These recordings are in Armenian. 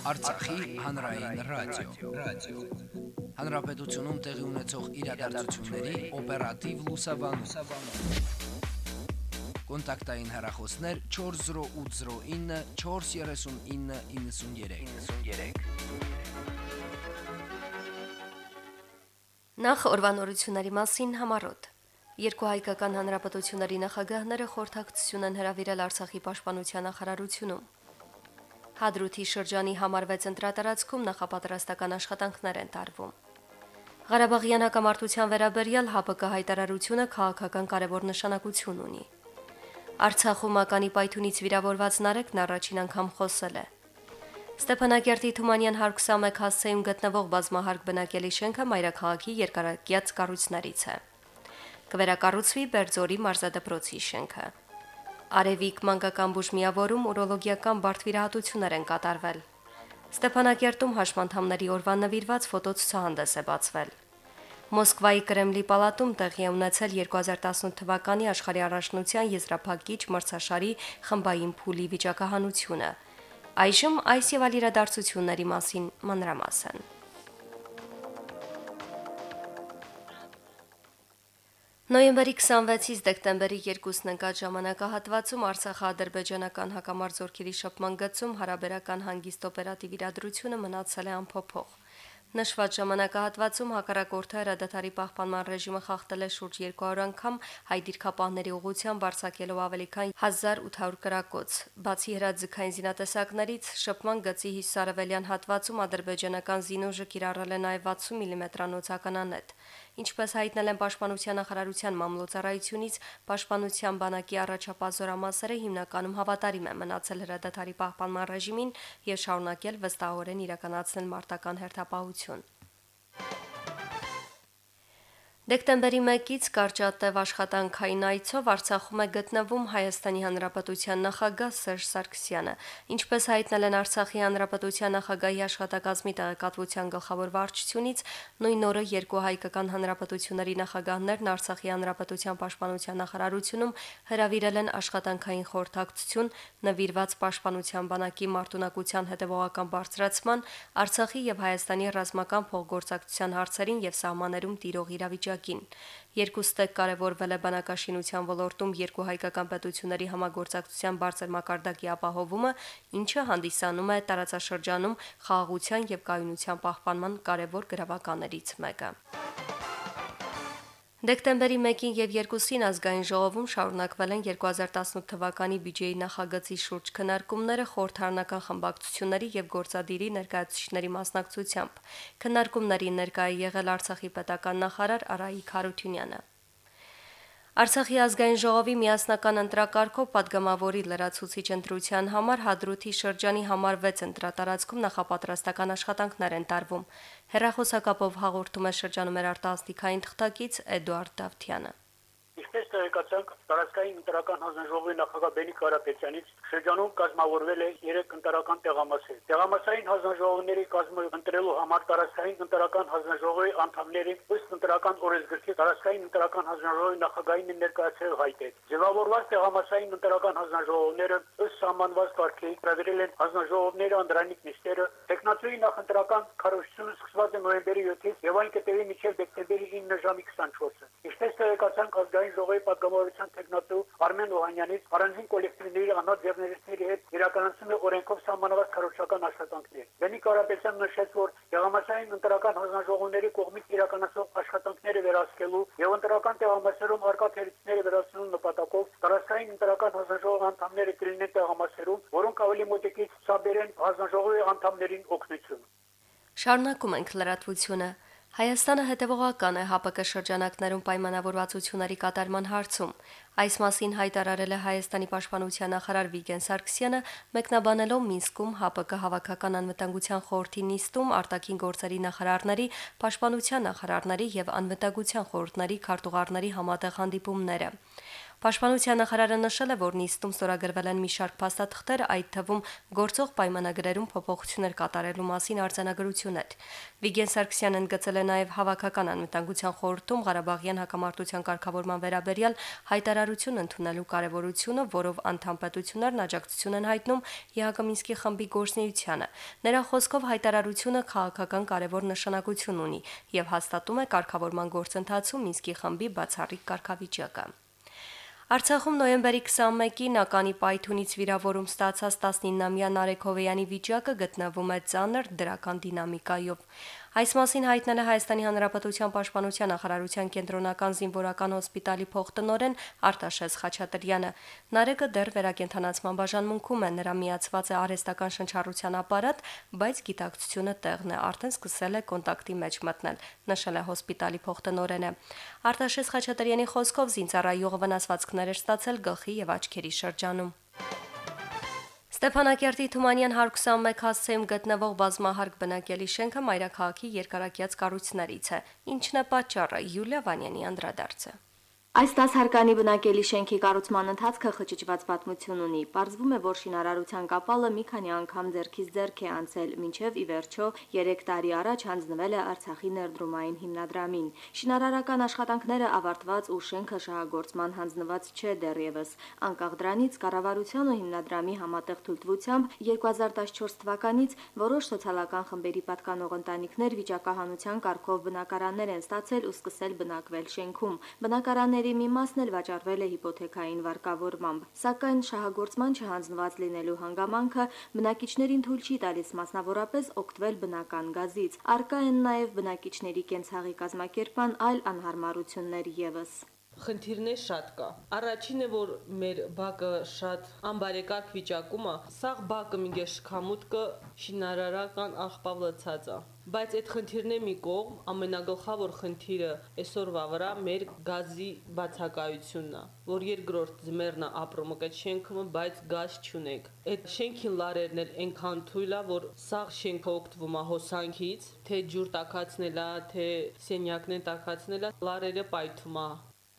Արցախի հանրային ռադիո, ռադիո։ Հանրապետությունում տեղի ունեցող իրադարձությունների օպերատիվ լուսաբանում։ Կոնտակտային հեռախոսներ 40809 43993։ 93։ Նախ օրվանորությունների մասին համարոտ։ Երկու հայկական հանրապետությունների նախագահները խորհրդակցություն են հրավիրել Արցախի պաշտպանության նախարարությունում։ Հադրութի շրջանի համար 6 ընտրատարածքում նախապատրաստական աշխատանքներ են տարվում։ Ղարաբաղյան հակամարտության վերաբերյալ ՀԱՊԿ հայտարարությունը քաղաքական կարևոր նշանակություն ունի։ Արցախում ականի պայթունից վիրավորված Նարեկն առաջին անգամ խոսել է։ Ստեփանակերտի Թումանյան 121 հասցեում գտնվող բազմահարկ բնակելի շենքը մայրաքաղաքի երկարակյաց կառույցներից է։ Կվերակառուցվի Բերձորի մարզադպրոցի շենքը։ Արևիկ մանկական բուժ միավորում ուրոլոգիական բարդվիրահատություններ են կատարվել։ Ստեփանակերտում հաշմանդամների օրվան նվիրված ֆոտոցուցահանդես է բացվել։ Մոսկվայի Կրեմլի պալատում տեղի է ունեցել 2018 թվականի աշխարհի առաջնության եզրափակիչ մրցաշարի խմբային փուլի վիճակահանությունը։ Այժմ այս եւ այլ իրադարձությունների մասին մանրամասն։ Նոյեմբերի 26-ից դեկտեմբերի 2-ն ընկած ժամանակահատվածում Արցախա-ադրբեջանական հակամարձօրքերի շփման գծում հարաբերական հանգիստ օպերատիվ իրադրությունը մնացել է անփոփոխ։ Նշված ժամանակահատվածում հակառակորդը հրադադարի պահպանման ռեժիմը խախտել է շուրջ 200 անգամ հայ դիրքապահների ուղղությամբ արձակելով ավելի քան 1800 կրակոց։ Բացի հրաձգային զինատեսակներից շփման գծի հյուսարևելյան հատվածում ադրբեջանական զինուժը կիրառել է նաև 60 մմ-անոց ականանետ։ Ինչպես հայտնել են Պաշտպանության նախարարության մամլոյցարայությունից, Պաշտպանության բանակի առաջապահ զորամասերը հիմնականում հավատարիմ են մնացել հրադադարի պահպանման ռեժիմին եւ շարունակել վստահորեն իրականացնել մարտական հերթապահություն հաջողություն։ Դեկտեմբերի 1-ից կարճատև աշխատանքային այցով Արցախում է գտնվում Հայաստանի Հանրապետության նախագահ Սերժ Սարգսյանը։ Ինչպես հայտնել են Արցախի Հանրապետության նախագահի աշխատակազմի տեղեկատվության գլխավոր վարչությունից, նույն օրը երկու հայկական հանրապետությունների նախագահներն Արցախի Հանրապետության պաշտպանության նախարարությունում հրավիրել են աշխատանքային խորհրդակցություն նվիրված պաշտպանության բանակի մարտունակության հետևողական բարձրացման, Արցախի եւ Հայաստանի ռազմական փոխգործակցության հարցերին եւ սահմաներում տիրող իրավիճակին ժամանակին։ Երկուստեք կարևորվել է բանակաշինության ոլորտում երկու հայկական պետությունների համագործակցության բարձր մակարդակի ապահովումը, ինչը հանդիսանում է տարածաշրջանում խաղաղության եւ կայունության պահպանման կարևոր գրավականներից մեկը։ Դեկտեմբերի 1-ին եւ 2-ին ազգային ժողովում շարունակվել են 2018 թվականի բյուջեի նախագծի շուրջ քննարկումները խորհրդարանական խմբակցությունների եւ գործադիրի ներկայացուցիչների մասնակցությամբ։ Քննարկումների ներկայ եղել Արցախի պետական նախարար Արայիկ Հարությունյանը։ Արցախի ազգային ժողովի միասնական ընտրակարգով падգամավորի լրացուցիչ ընտրության համար Հադրութի շրջանի համար 6 ընտրատարածքում նախապատրաստական աշխատանքներ են տարվում։ Հերախոսակապով հաղորդում է շրջանում երարտասնիկային թղթակից Էդուարդ Դավթյանը։ Ինչպես տեղեկացանք, տարածքային ընտրական հանձնաժողովի նախագահ Բենիկ Կարապետյանից շրջանում կազմավորվել է 3 ընտրական տեղամասեր։ Տեղամասային հանձնաժողովների կազմը ընտրելու համար տարածքային ընտրական հանձնաժողովի անդամների ըստ ընտրական օրենսգրքի տարածքային ընտրական հանձնաժողովի նախագահին ներկայացրել հայտեր։ Ձևավորված տեղամասային ընտրական հանձնաժողովները ըստ սահմանված կարգի հրավիրել են հանձնաժողովների անդրանիկ նիստերը։ Տեխնատուի նախընտրական քարոշչությունը սկսված է նոյեմբերի 7-ից եւ այն կտևի մինչեւ դեկտեմբերի 9 ժամի 24-ը։ Ինչպես տեղեկացանք ազգային ժողովի պատգամավորության տեխնատու Արմեն Օհանյանից առանձին կոլեկտիվների անոթ ձեռներիցների հետ իրականացնում է օրենքով սահմանված քարոշչական աշխատանքներ։ Բենի Կարապետյանն նշեց, որ Եղամասային ընտրական հանձնաժողովների կողմից իրականացող աշխատանքները վերահսկելու եւ ընտրական տեղամասերում արկա թերությունները վերահսկելու նպատակով տարածքային ընտրական հանձնաժողով անդամները կլինեն տեղամասերում, որոնք ավելի մոտիկից ցաբերեն հանձնաժողովի անդամներին օգնություն։ Շարունակում ենք լրատվությունը։ Հայաստանը հետևողական է ՀԱՊԿ շրջանակներում պայմանավորվածությունների կատարման հարցում։ Այս մասին հայտարարել է Հայաստանի պաշտպանության նախարար Վիգեն Սարգսյանը, մեկնաբանելով Մինսկում ՀԱՊԿ հավաքական անվտանգության խորհրդի նիստում արտաքին գործերի նախարարների, պաշտպանության նախարարների եւ անվտանգության խորհրդների քարտուղարների համատեղ հանդիպումները։ Պաշտպանության նախարարը նշել է, որ նիստում ստորագրվել են մի շարք փաստաթղթեր, այդ թվում գործող պայմանագրերում փոփոխություններ կատարելու մասին արձանագրություններ։ Վիգեն Սարգսյանն ընդգծել է նաև հավաքական անվտանգության խորհրդում Ղարաբաղյան հակամարտության կարգավորման վերաբերյալ հայտարարություն ընդունելու կարևորությունը, որով անդամ պետություններն աջակցություն են հայտնում ԵՀԿ Մինսկի խմբի գործնեությանը։ Նրա խոսքով հայտարարությունը քաղաքական կարևոր նշանակություն ունի եւ հաստատում է կարգավորման գործընթացում Մինսկի խմբի բացառիկ կարգավիճակը։ Արցախում նոյեմբերի 21-ին ականի պայթունից վիրավորում ստացած 19-ամյա Նարեկ Հովեյանի վիճակը գտնվում է ծանր դրական դինամիկայով։ Այս մասին հայտնել է Հայաստանի Հանրապետության Պաշտպանության նախարարության կենտրոնական զինվորական հոսպիտալի փոխտնօրեն Արտաշես Խաչատրյանը։ Նարեկը դեռ վերակենդանացման բաժանմունքում է, նրա միացված է արհեստական շնչառության ապարատ, բայց գիտակցությունը տեղն է, արդեն սկսել է կոնտակտի մեջ մտնել, նշել է հոսպիտալի փոխտնօրենը։ Արտաշես Խաչատրյանի խոսքով զինծառայողը վնասվածքներ էր ստացել գլխի եւ աչքերի շրջանում։ Ստեփանակերտի Թումանյան 121 հասցեում գտնվող բազմահարկ բնակելի շենքը Մայրաքաղաքի երկարակյաց կառույցներից է։ Ինչն է պատճառը։ Յուլիա Վանյանի անդրադարձը։ Այս 10 հարկանի բնակելի շենքի կառուցման ընթացքը խճճված պատմություն ունի։ Պարզվում է, որ շինարարության կապալը մի քանի անգամ ձերքից ձերք է անցել, մինչև ի վերջո 3 տարի առաջ հանձնվել է Արցախի ներդրումային հիմնադրամին։ Շինարարական աշխատանքները ավարտված ու շենքը շահագործման հանձնված չէ դեռևս։ Անկախ դրանից կառավարության ու հիմնադրամի համատեղ թույլտվությամբ 2014 թվականից որոշ սոցիալական խմբերի պատկանող ընտանիքներ վիճակահանության կարգով բնակարաններ են ստացել ու սկսել բնակվել շենքում։ Բնակարանները Տների մի մասն էլ վաճառվել է հիպոթեքային վարկավորմամբ, սակայն շահագործման չհանձնված լինելու հանգամանքը բնակիչներին թույլ չի տալիս մասնավորապես օգտվել բնական գազից։ Արկա են նաև բնակիչների կենցաղի կազմակերպման այլ անհարմարություններ եւս խնդիրներ շատ կա։ Առաջինը որ մեր բակը շատ անբարեկարգ վիճակում է, սաղ բակը մինչ շքամուտքը շինարարական աղբավ լցած է։ Բայց այդ խնդիրն մի կողմ, ամենագլխավոր խնդիրը այսօրվա վրա մեր գազի բացակայությունն է, որ երկրորդ ձմեռն է ապրում այդ շենքը, բայց գազ չունենք։ Այդ շենքին լարերն էլ այնքան թույլ է, որ սաղ շենքը օգտվում է հոսանքից, թե ջուր տակացնելա, թե սենյակներ տակացնելա, լարերը պայթում է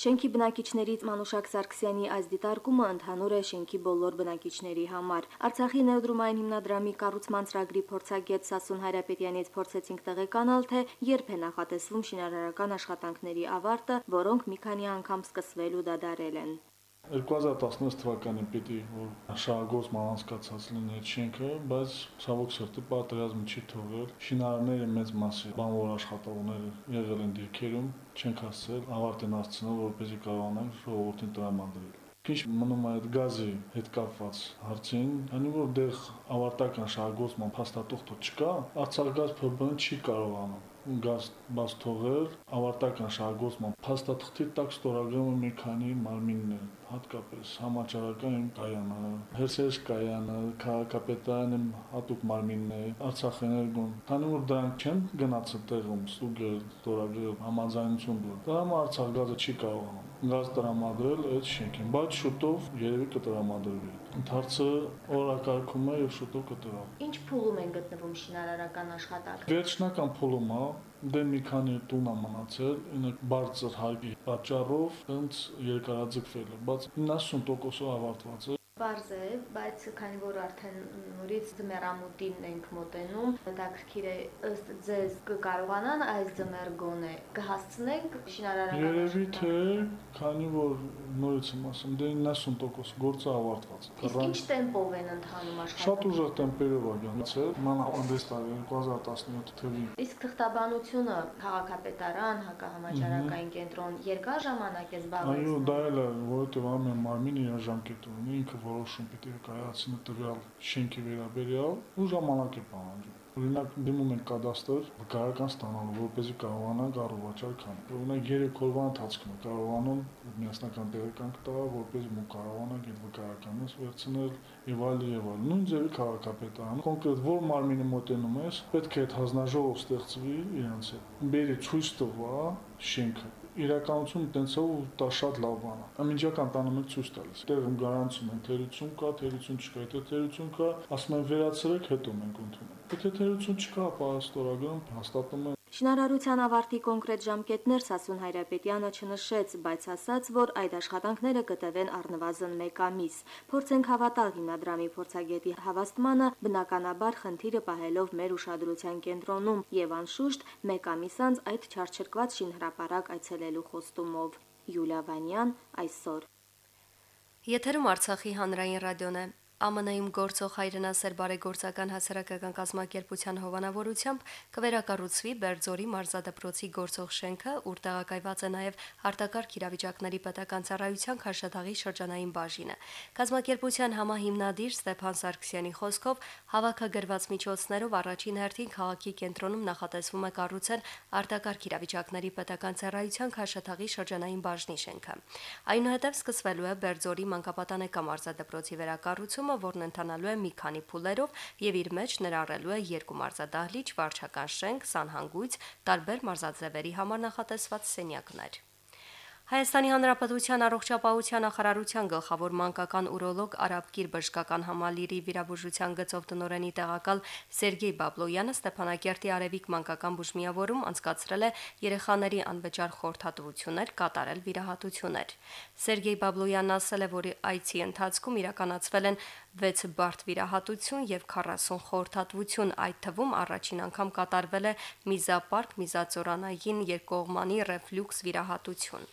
Շենքի բնակիչներից Մանուշակ Սարգսյանի այս դիտարկումը ընդհանուր է շենքի բոլոր բնակիչների համար։ Արցախի նեոդրումային հիմնադրամի կառուցման ծրագրի փորձագետ Սասուն Հայրապետյանից փորձեցինք տեղեկանալ, թե երբ է նախատեսվում շինարարական աշխատանքների ավարտը, որոնք մի քանի անգամ սկսվել ու դադարել են։ 2016 թվականին պիտի որ շահագործման անցկացած լինի շենքը, բայց ցավոք սրտի պատերազմը չի թողել։ Շինարարները մեծ մասի բանվոր աշխատողները եղել են դիրքերում, չեն հասցել ավարտ են հասցնել, որպեսզի կարողանան ժողովրդին տրամադրել։ Ինչ մնում է այդ գազի հետ կապված հարցին, քանի որ դեռ ավարտական շահագործման փաստաթուղթը չկա, Արցախգազ ՓԲ-ն չի կարողանում գազ բաց թողել ավարտական շահագործման փաստաթղթի տակ ստորագրում է մի քանի մարմիններ հատկապես համաճարական կայանը, հերսես կայանը, քաղաքապետարանի հատուկ մարմիններ, Արցախ էներգոն, քանի որ դրանք չեն գնացել տեղում ստուգել, ստորագրել համաձայնություն դուր։ Դա համար Արցախ գազը չի կարողանում գազ տրամադրել այդ շենքին, բայց շուտով երևի կտրամադրվի։ Ընթացը օրակարգում է եւ շուտով կտրվի։ Ինչ փուլում են գտնվում շինարարական աշխատանքը։ Վերջնական փուլում է, դե մի քանի տուն է մնացել, ինը բարձր հարկի պատճառով ընդ երկարաձգվել է, բայց 90%-ը ավարտված է։ Պարզ է, բայց քանի որ արդեն նորից ձմեռամուտին ենք մոտենում, հետաքրքիր է ըստ ձեզ կկարողանան այս ձմեռ գոնե կհասցնենք շինարարական Երևի թե քանի որ նորից եմ ասում, դե 90% գործը ավարտված է։ Իսկ ինչ տեմպով են ընթանում աշխատանքները։ Շատ ուժեղ տեմպերով է գնացել, մանավանդ տարի 2017 թվականին։ Իսկ թղթաբանությունը քաղաքապետարան, հակահամաճարակային կենտրոն երկար ժամանակ է զբաղեցնում։ Այո, դա էլ է, որովհետև ամեն մարմին իր ժամկետը ունի, ինքը որոշում պիտի կայացնի տվյալ շենքի վերաբերյալ ու ժամանակ է պահանջում։ Օրինակ դիմում ենք կադաստր վկայական ստանալու, որպեսզի կարողանանք առողջալ քան։ Օրինակ 3 օրվա ընթացքում կարողանում միասնական տեղեկանք տալ, որպեսզի մոտ կարողանանք այդ վկայականից վերցնել եւ այլ եւ այլ։ Նույն ձևի քաղաքապետարան կոնկրետ որ մարմինը մոտենում ես, պետք է այդ հանձնաժողով ստեղծվի իրancs հետ։ Բերի ցույց տվա շենքը իրականություն տենց է ու դա շատ լավ բան է։ Ամիջական տանում եք ցույց տալիս։ Տեղում գարանցում են թերություն կա, թերություն չկա, եթե թերություն կա, ասում են վերացրեք, հետո մենք ընդունում։ Եթե թերություն չկա, ապա ստորագրում հաստատում են Շինարարության ավարտի կոնկրետ ժամկետներ Սասուն Հայրապետյանը չնշեց, բայց ասաց, որ այդ աշխատանքները կտևեն առնվազն 1 ամիս։ Փորձենք հավատալ հիմնադրամի փորձագետի հավաստմանը, բնականաբար խնդիրը պահելով մեր ուշադրության կենտրոնում եւ անշուշտ 1 ամիս անց այդ չարչրկված շինհրապարակ այցելելու խոստումով։ Յուլիա Վանյան այսօր Եթերում Արցախի հանրային ռադիոն է։ ԱՄՆ-ում գործող հայրենասեր բարեգործական հասարակական կազմակերպության հովանավորությամբ կվերակառուցվի Բերձորի մարզադպրոցի գործող շենքը, ուր տեղակայված է նաև արտակարգ իրավիճակների պետական ծառայության քաշաթաղի շրջանային բաժինը։ Կազմակերպության համահիմնադիր Ստեփան Սարգսյանի խոսքով հավաքագրված միջոցներով առաջին հերթին քաղաքի կենտրոնում նախատեսվում է կառուցել արտակարգ իրավիճակների պետական ծառայության քաշաթաղի շրջանային բաժնի շենքը։ Այնուհետև սկսվելու է Բերձորի մանկապատանեկան մարզադպրոցի վերակառուցումը կառուցումը, որն ընթանալու է մի քանի փուլերով եւ իր մեջ ներառելու է երկու մարզադահլիճ, վարչական շենք, սանհանգույց, տարբեր մարզաձևերի համար նախատեսված սենյակներ։ Հայաստանի Հանրապետության առողջապահության նախարարության գլխավոր մանկական ուրոլոգ Արաբկիր բժշկական համալիրի վիրաբուժության գծով տնօրենի տեղակալ Սերգեյ Բաբլոյանը Ստեփանակերտի Արևիկ մանկական բուժմիավորում անցկացրել է երեխաների անվճար խորհրդատվություններ, կատարել վիրահատություններ։ Սերգեյ Բաբլոյանն ասել է, որ այցի ընթացքում իրականացվել են 6 բարդ վիրահատություն եւ 40 խորհրդատվություն, այդ թվում առաջին անգամ կատարվել է միզապարկ միզածորանային երկկողմանի ռեֆլյուքս վիրահատություն։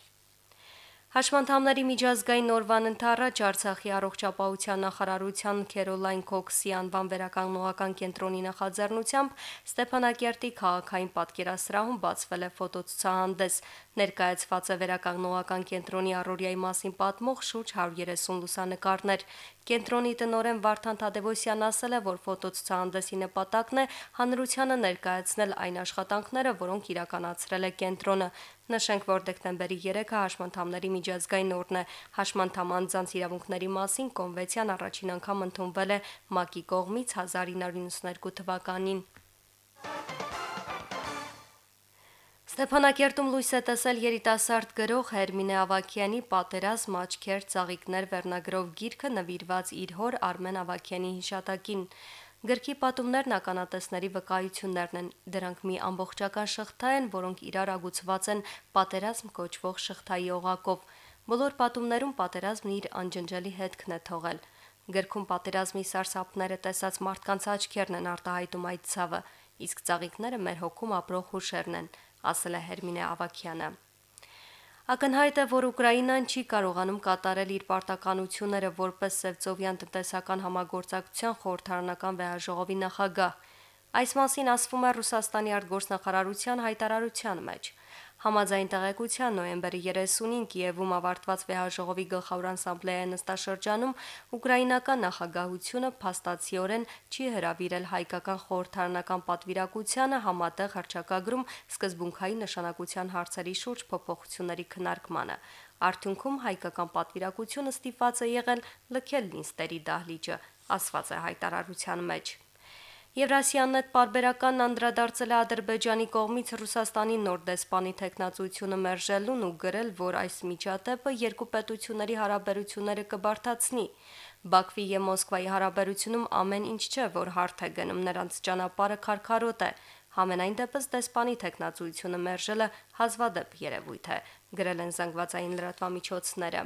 Հաշմանդամների միջազգային օրվան ընթառաջ Արցախի առողջապահության նախարարության Քերոլայն Քոքսի անվան վերականգնողական կենտրոնի նախաձեռնությամբ Ստեփանակերտի քաղաքային պատկերասրահում բացվել է ֆոտոցուցահանդես։ Ներկայացված է վերականգնողական կենտրոնի առօրյայի մասին պատմող շուրջ 130 լուսանկարներ։ Կենտրոնի տնօրեն Վարդան Թադևոսյանն ասել է, որ ֆոտոցուցահանդեսի նպատակն է հանրությանը ներկայացնել այն աշխատանքները, որոնք իրականացրել է կենտրոնը։ Նշենք, որ դեկտեմբերի 3-ը հաշմանդամների միջազգային օրն է։ Հաշմանդամ անձանց իրավունքների մասին կոնվենցիան առաջին անգամ ընդունվել է ՄԱԿ-ի կողմից 1992 թվականին։ Ստեփանակերտում լույս է տեսել երիտասարդ գրող Հերմինե Ավակյանի «Պատերազմ, աչքեր, ծաղիկներ» վերնագրով գիրքը նվիրված իր հոր Արմեն Ավակյանի հիշատակին։ Գրքի պատումներն ականատեսների վկայություններն են։ Դրանք մի ամբողջական շղթա են, որոնք իրար ագուցված են պատերազմ կոչվող շղթայի օղակով։ Բոլոր պատումներում պատերազմն իր անջնջելի հետքն է թողել։ Գրքում պատերազմի սարսափները տեսած մարդկանց աչքերն են արտահայտում այդ ցավը, իսկ ծաղիկները մեր հոգում ապրող հուշերն են, ասել է Հերմինե Ավակյանը։ Ակնհայտ է, որ Ուկրաինան չի կարողանում կատարել իր պարտականությունները որպես Սևծովյան տնտեսական համագործակցության խորհրդարանական վեհաժողովի նախագահ։ Այս մասին ասվում է Ռուսաստանի արտգործնախարարության հայտարարության մեջ։ Համաձայն տեղեկության նոյեմբերի 30-ին Կիևում ավարտված վեհաժողովի գլխավոր ասամբլեայի նստաշրջանում ուկրաինական նախագահությունը փաստացիորեն չի հրավիրել հայկական խորհրդարանական պատվիրակությանը համատեղ հրճակագրում սկզբունքային նշանակության հարցերի շուրջ փոփոխությունների քննարկմանը։ Արդյունքում հայկական պատվիրակությունը ստիպված է եղել լքել Լինստերի դահլիճը, ասված է հայտարարության մեջ։ Եվրասիանետ պարբերականն անդրադարձել է Ադրբեջանի կողմից Ռուսաստանի նոր դեսպանի տեխնացությունը մերժելուն ու գրել, որ այս միջադեպը երկու պետությունների հարաբերությունները կբարթացնի։ Բաքվի եւ Մոսկվայի հարաբերությունում ամեն ինչ չէ, որ հարթ է գնում, նրանց ճանապարհը քարքարոտ է։ Համենայն դեպս դեսպանի տեխնացությունը մերժելը հազվադեպ երևույթ է, գրել են զանգվածային լրատվամիջոցները։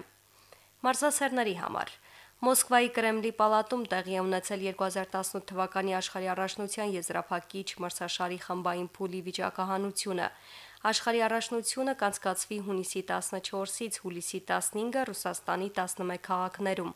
Մարզասերների համար Մոսկվայի Կրեմլի պալատում տեղի է ունեցել 2018 թվականի աշխարհի առաջնության եզրափակիչ մրցաշարի խմբային փուլի վիճակահանությունը։ Աշխարհի առաջնությունը կանցկացվի հունիսի 14-ից հուլիսի 15-ը Ռուսաստանի 11 քաղաքներում։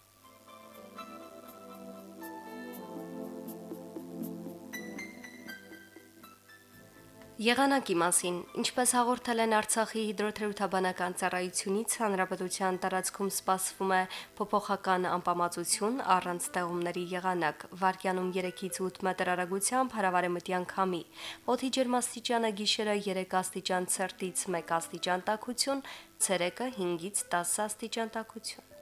Եղանակի մասին, ինչպես հաղորդել են Արցախի հիդրոթերապևտաբանական ծառայությունից, հանրապետության տարածքում սպասվում է փոփոխական անպամացություն առանց ստեղումների եղանակ։ Վարկյանում 3-ից 8 մետր արագությամբ հարավարեմտյան քամի։ Օդի ջերմաստիճանը գիշերը 3 աստիճան ցերտից 1 աստիճան տաքություն, ցերեկը 5-ից 10 աստիճան տաքություն։